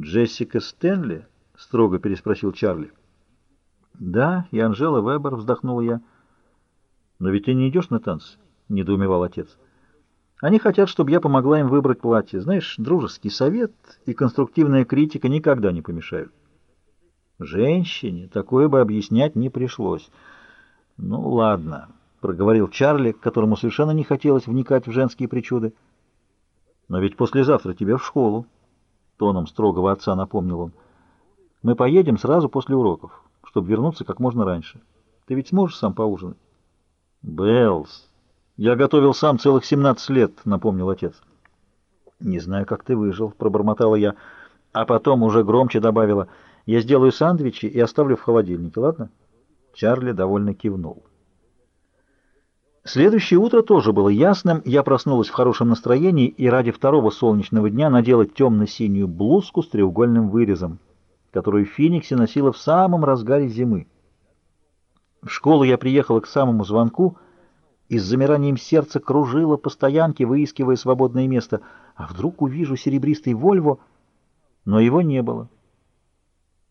«Джессика Стэнли?» — строго переспросил Чарли. «Да, и Анжела Вебер», — вздохнула я. «Но ведь ты не идешь на танцы?» — недоумевал отец. «Они хотят, чтобы я помогла им выбрать платье. Знаешь, дружеский совет и конструктивная критика никогда не помешают». Женщине такое бы объяснять не пришлось. «Ну, ладно», — проговорил Чарли, которому совершенно не хотелось вникать в женские причуды. «Но ведь послезавтра тебе в школу», — тоном строгого отца напомнил он. «Мы поедем сразу после уроков» чтобы вернуться как можно раньше. Ты ведь сможешь сам поужинать? Беллс, я готовил сам целых 17 лет, напомнил отец. Не знаю, как ты выжил, пробормотала я, а потом уже громче добавила, я сделаю сандвичи и оставлю в холодильнике, ладно? Чарли довольно кивнул. Следующее утро тоже было ясным. Я проснулась в хорошем настроении и ради второго солнечного дня надела темно-синюю блузку с треугольным вырезом которую Фениксе носила в самом разгаре зимы. В школу я приехала к самому звонку и с замиранием сердца кружила по стоянке, выискивая свободное место. А вдруг увижу серебристый «Вольво», но его не было.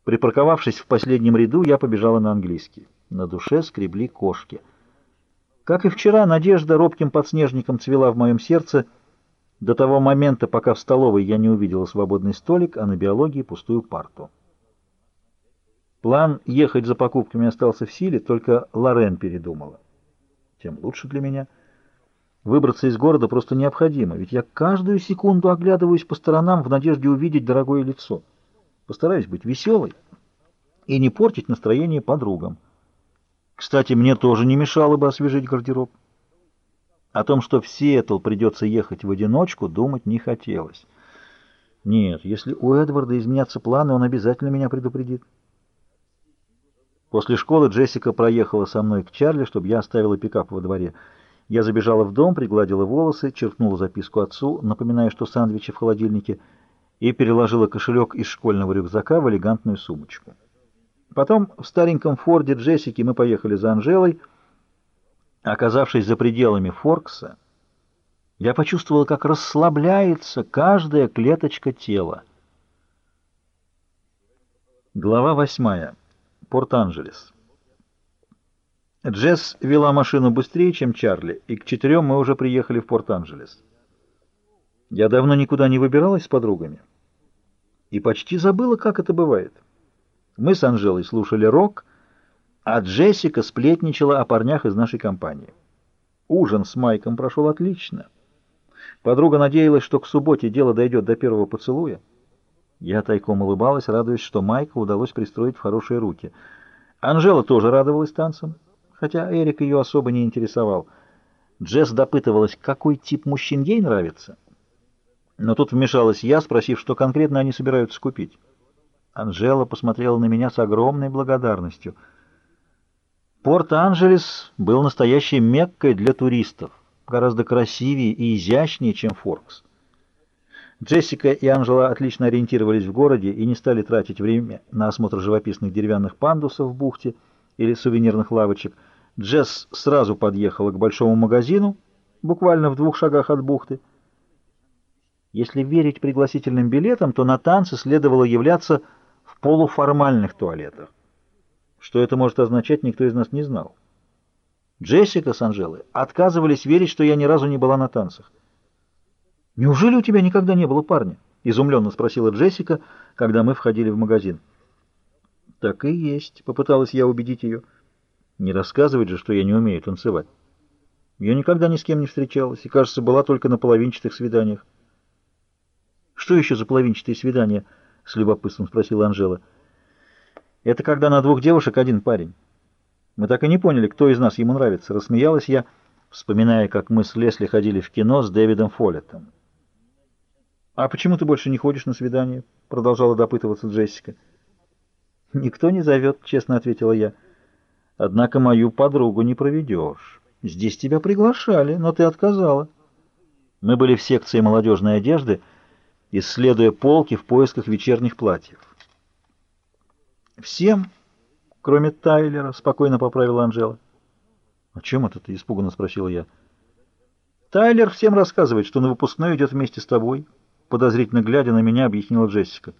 Припарковавшись в последнем ряду, я побежала на английский. На душе скребли кошки. Как и вчера, надежда робким подснежником цвела в моем сердце до того момента, пока в столовой я не увидела свободный столик, а на биологии пустую парту. План ехать за покупками остался в силе, только Лорен передумала. Тем лучше для меня. Выбраться из города просто необходимо, ведь я каждую секунду оглядываюсь по сторонам в надежде увидеть дорогое лицо. Постараюсь быть веселой и не портить настроение подругам. Кстати, мне тоже не мешало бы освежить гардероб. О том, что в Сиэтл придется ехать в одиночку, думать не хотелось. Нет, если у Эдварда изменятся планы, он обязательно меня предупредит. После школы Джессика проехала со мной к Чарли, чтобы я оставила пикап во дворе. Я забежала в дом, пригладила волосы, черкнула записку отцу, напоминая, что сандвичи в холодильнике, и переложила кошелек из школьного рюкзака в элегантную сумочку. Потом в стареньком Форде Джессики мы поехали за Анжелой. Оказавшись за пределами Форкса, я почувствовала, как расслабляется каждая клеточка тела. Глава восьмая. Порт-Анджелес. Джесс вела машину быстрее, чем Чарли, и к четырем мы уже приехали в Порт-Анджелес. Я давно никуда не выбиралась с подругами и почти забыла, как это бывает. Мы с Анжелой слушали рок, а Джессика сплетничала о парнях из нашей компании. Ужин с Майком прошел отлично. Подруга надеялась, что к субботе дело дойдет до первого поцелуя. Я тайком улыбалась, радуясь, что Майка удалось пристроить в хорошие руки. Анжела тоже радовалась танцам, хотя Эрик ее особо не интересовал. Джесс допытывалась, какой тип мужчин ей нравится. Но тут вмешалась я, спросив, что конкретно они собираются купить. Анжела посмотрела на меня с огромной благодарностью. Порт-Анджелес был настоящей меккой для туристов, гораздо красивее и изящнее, чем Форкс. Джессика и Анжела отлично ориентировались в городе и не стали тратить время на осмотр живописных деревянных пандусов в бухте или сувенирных лавочек. Джесс сразу подъехала к большому магазину, буквально в двух шагах от бухты. Если верить пригласительным билетам, то на танцы следовало являться полуформальных туалетах. Что это может означать, никто из нас не знал. Джессика с Анжелой отказывались верить, что я ни разу не была на танцах. «Неужели у тебя никогда не было парня?» — изумленно спросила Джессика, когда мы входили в магазин. «Так и есть», — попыталась я убедить ее. «Не рассказывать же, что я не умею танцевать. Я никогда ни с кем не встречалась и, кажется, была только на половинчатых свиданиях». «Что еще за половинчатые свидания?» — с любопытством спросила Анжела. «Это когда на двух девушек один парень. Мы так и не поняли, кто из нас ему нравится. Рассмеялась я, вспоминая, как мы с Лесли ходили в кино с Дэвидом Фоллетом. «А почему ты больше не ходишь на свидание?» — продолжала допытываться Джессика. «Никто не зовет», — честно ответила я. «Однако мою подругу не проведешь. Здесь тебя приглашали, но ты отказала». Мы были в секции молодежной одежды, исследуя полки в поисках вечерних платьев. «Всем, кроме Тайлера», — спокойно поправила Анжела. «О чем это ты?» — испуганно спросила я. «Тайлер всем рассказывает, что на выпускной идет вместе с тобой». Подозрительно глядя на меня, объяснила Джессика.